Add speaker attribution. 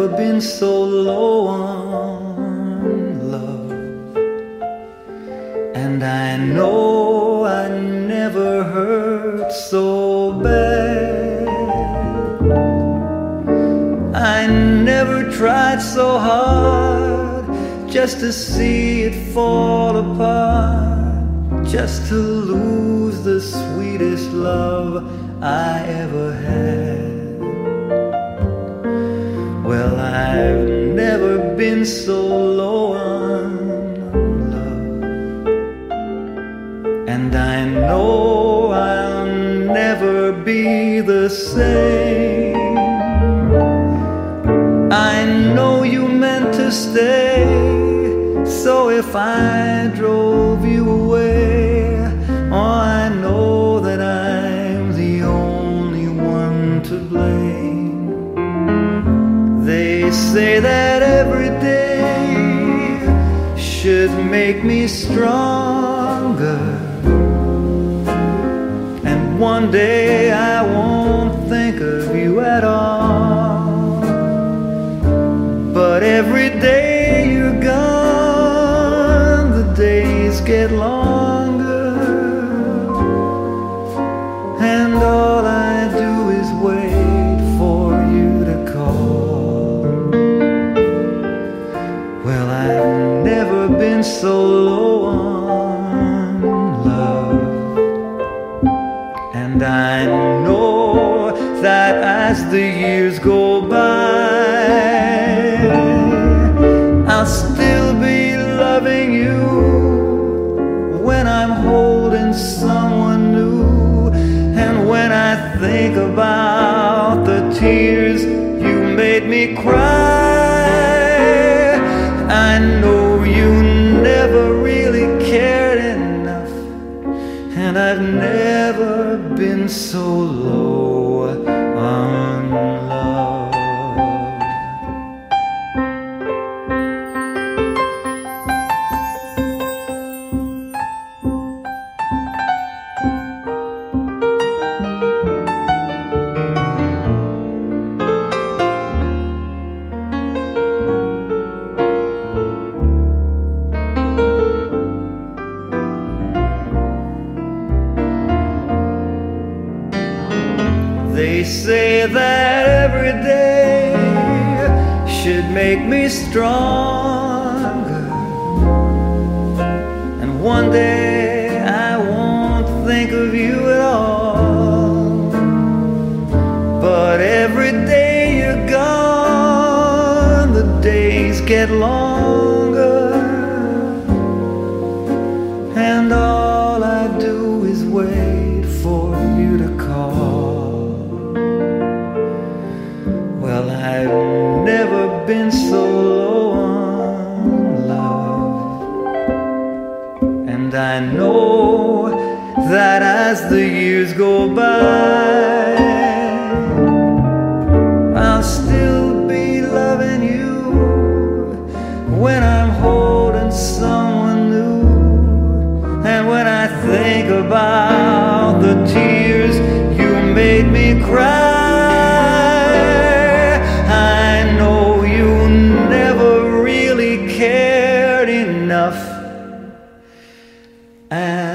Speaker 1: Never been so low on love. And I know I never hurt so bad. I never tried so hard just to see it fall apart, just to lose the sweetest love I ever had. I've never been so low on love, and I know I'll never be the same. I know you meant to stay, so if I drove you away, oh, I know that I'm the only one to blame. They say that every day should make me stronger. And one day I won't think of you at all. But every day been so low on love. And I know that as the years go by, I'll still be loving you when I'm holding someone new. And when I think about the tears you made me cry, They say that every day should make me stronger. And one day I won't think of you at all. But every day you're gone, the days get longer. And I know that as the years go by, I'll still be loving you when I'm holding someone new. And when I think about the tears and